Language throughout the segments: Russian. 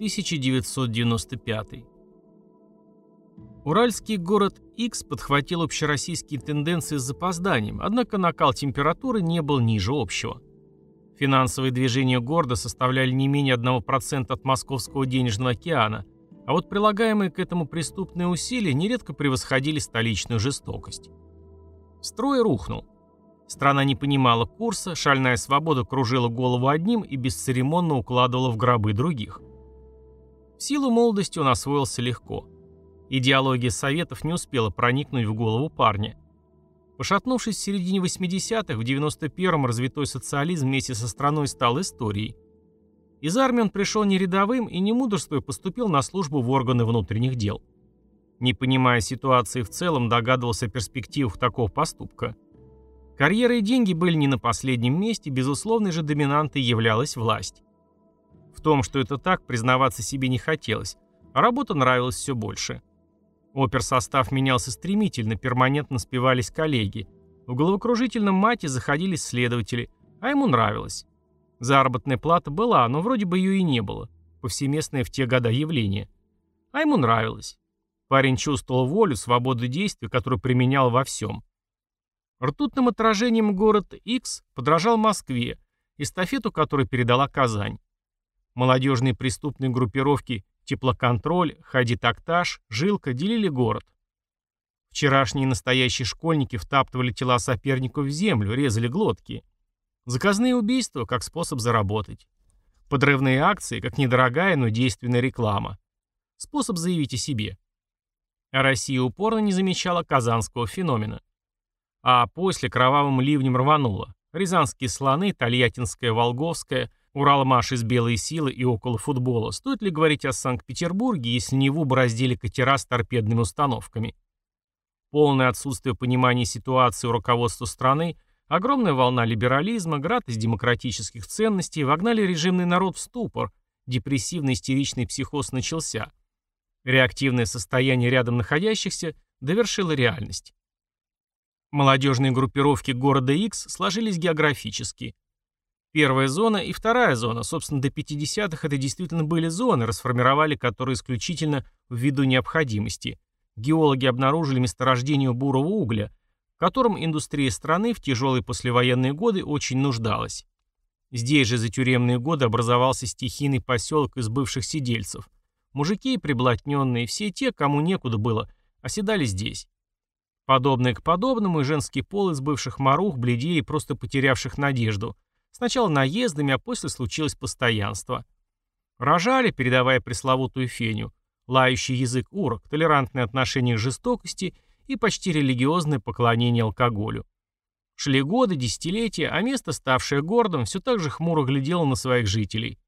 1995. Уральский город X подхватил общероссийские тенденции с запозданием, однако накал температуры не был ниже общего. Финансовые движения города составляли не менее 1% от московского денежного океана, а вот прилагаемые к этому преступные усилия нередко превосходили столичную жестокость. Строй рухнул. Страна не понимала курса, шальная свобода кружила голову одним и бесцеремонно укладывала в гробы других. Силу молодости он освоился легко. Идеология Советов не успела проникнуть в голову парня. Пошатнувшись в середине 80-х, в 91-м развитой социализм вместе со страной стал историей. Из армии он пришел не рядовым и не мудрствуя поступил на службу в органы внутренних дел. Не понимая ситуации в целом, догадывался о перспективах такого поступка – Карьера и деньги были не на последнем месте, безусловной же доминантой являлась власть. В том, что это так, признаваться себе не хотелось, а работа нравилась все больше. Оперсостав менялся стремительно, перманентно спивались коллеги. В головокружительном мате заходили следователи, а ему нравилось. Заработная плата была, но вроде бы ее и не было. Повсеместное в те года явление. А ему нравилось. Парень чувствовал волю, свободу действий, которую применял во всем. Ртутным отражением город X подражал Москве, эстафету которой передала Казань. Молодежные преступные группировки «Теплоконтроль», «Хади-Такташ», «Жилка» делили город. Вчерашние настоящие школьники втаптывали тела соперников в землю, резали глотки. Заказные убийства как способ заработать. Подрывные акции как недорогая, но действенная реклама. Способ заявить о себе. А Россия упорно не замечала казанского феномена. А после кровавым ливнем рвануло. Рязанские слоны, Тольяттинская, Волговская, Уралмаш из белой силы и около футбола. Стоит ли говорить о Санкт-Петербурге, если Неву бороздили катера с торпедными установками? Полное отсутствие понимания ситуации у руководства страны, огромная волна либерализма, град из демократических ценностей вогнали режимный народ в ступор, депрессивно-истеричный психоз начался. Реактивное состояние рядом находящихся довершило реальность. Молодежные группировки города X сложились географически. Первая зона и вторая зона, собственно, до 50-х это действительно были зоны, расформировали которые исключительно ввиду необходимости. Геологи обнаружили месторождение бурого угля, в котором индустрия страны в тяжелые послевоенные годы очень нуждалась. Здесь же за тюремные годы образовался стихийный поселок из бывших сидельцев. Мужики и приблотненные, все те, кому некуда было, оседали здесь. Подобное к подобному и женский пол из бывших марух, бледей и просто потерявших надежду. Сначала наездами, а после случилось постоянство. Рожали, передавая пресловутую феню, лающий язык урок, толерантное отношение к жестокости и почти религиозное поклонение алкоголю. Шли годы, десятилетия, а место, ставшее городом, все так же хмуро глядело на своих жителей.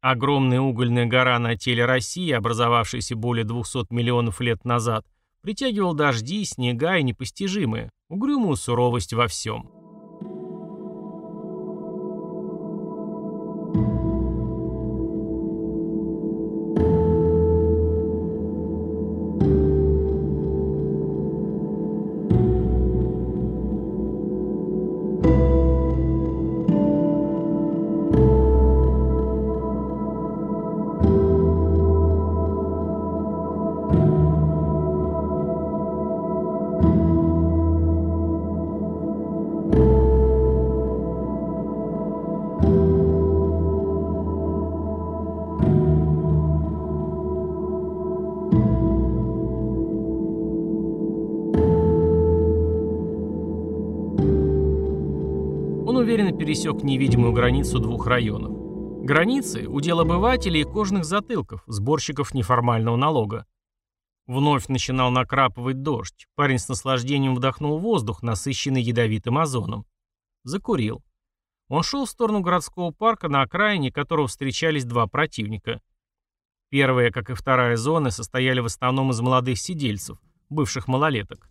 Огромная угольная гора на теле России, образовавшаяся более 200 миллионов лет назад – Притягивал дожди, снега и непостижимые, угрюмую суровость во всем. Уверенно пересек невидимую границу двух районов. Границы – удел обывателей и кожных затылков, сборщиков неформального налога. Вновь начинал накрапывать дождь. Парень с наслаждением вдохнул воздух, насыщенный ядовитым озоном. Закурил. Он шел в сторону городского парка, на окраине которого встречались два противника. Первая, как и вторая зоны, состояли в основном из молодых сидельцев, бывших малолеток.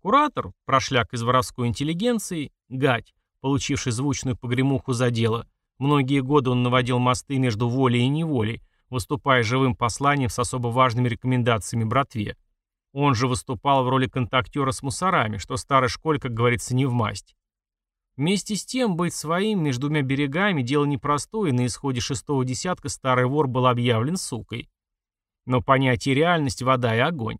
Куратор, прошляк из воровской интеллигенции, гать, получивший звучную погремуху за дело. Многие годы он наводил мосты между волей и неволей, выступая живым посланием с особо важными рекомендациями братве. Он же выступал в роли контактера с мусорами, что старой школе, как говорится, не в масть. Вместе с тем, быть своим между двумя берегами – дело непростое, на исходе шестого десятка старый вор был объявлен сукой. Но понятие реальность – вода и огонь.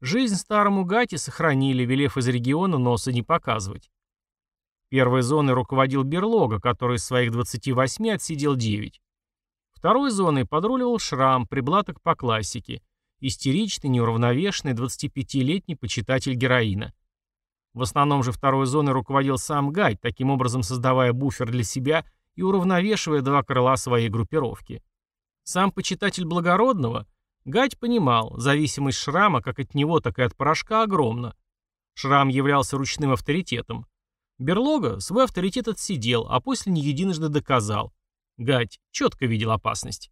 Жизнь старому Гати сохранили, велев из региона носа не показывать. Первой зоной руководил Берлога, который из своих 28 отсидел 9. Второй зоной подруливал Шрам, приблаток по классике. Истеричный, неуравновешенный, 25-летний почитатель героина. В основном же второй зоной руководил сам Гайд, таким образом создавая буфер для себя и уравновешивая два крыла своей группировки. Сам почитатель благородного, Гайд понимал, зависимость шрама как от него, так и от порошка огромна. Шрам являлся ручным авторитетом. Берлога свой авторитет отсидел, а после не единожды доказал. Гать четко видел опасность.